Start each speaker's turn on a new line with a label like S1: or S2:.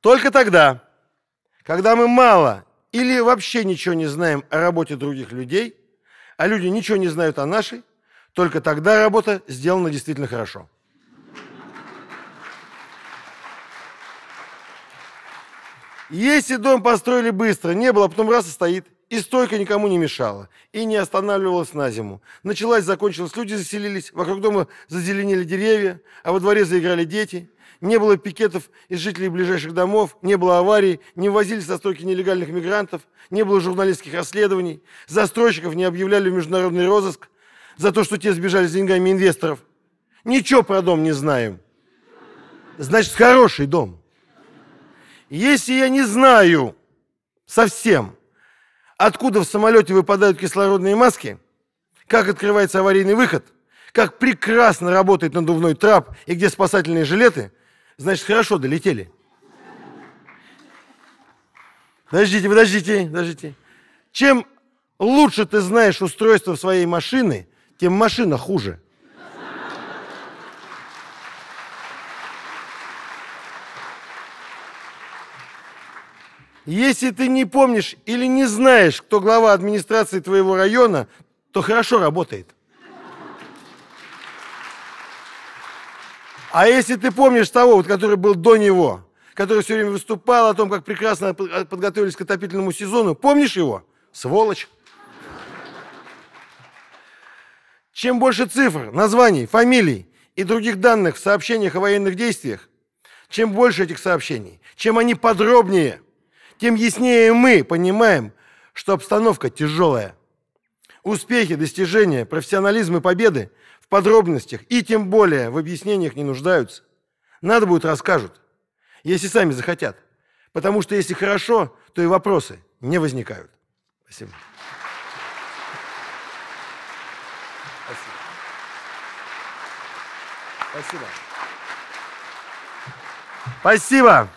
S1: Только тогда, когда мы мало или вообще ничего не знаем о работе других людей, а люди ничего не знают о нашей, только тогда работа сделана действительно хорошо. Если дом построили быстро, не было, а потом раз и стоит, и стойка никому не мешала, и не останавливалась на зиму. Началась, закончилась, люди заселились, вокруг дома зазеленели деревья, а во дворе заиграли дети. Не было пикетов из жителей ближайших домов, не было аварий, не ввозили со стойки нелегальных мигрантов, не было журналистских расследований, застройщиков не объявляли в международный розыск за то, что те сбежали с деньгами инвесторов. Ничего про дом не знаем. Значит, хороший дом. Если я не знаю совсем, откуда в самолете выпадают кислородные маски, как открывается аварийный выход, как прекрасно работает надувной трап и где спасательные жилеты, значит, хорошо долетели. Подождите, подождите, подождите. Чем лучше ты знаешь устройство своей машины, тем машина хуже. Если ты не помнишь или не знаешь, кто глава администрации твоего района, то хорошо работает. А если ты помнишь того, вот, который был до него, который все время выступал о том, как прекрасно подготовились к отопительному сезону, помнишь его? Сволочь. Чем больше цифр, названий, фамилий и других данных в сообщениях о военных действиях, чем больше этих сообщений, чем они подробнее – тем яснее мы понимаем, что обстановка тяжелая. Успехи, достижения, профессионализм и победы в подробностях и тем более в объяснениях не нуждаются. Надо будет расскажут, если сами захотят. Потому что если хорошо, то и вопросы не возникают. Спасибо. Спасибо. Спасибо. Спасибо.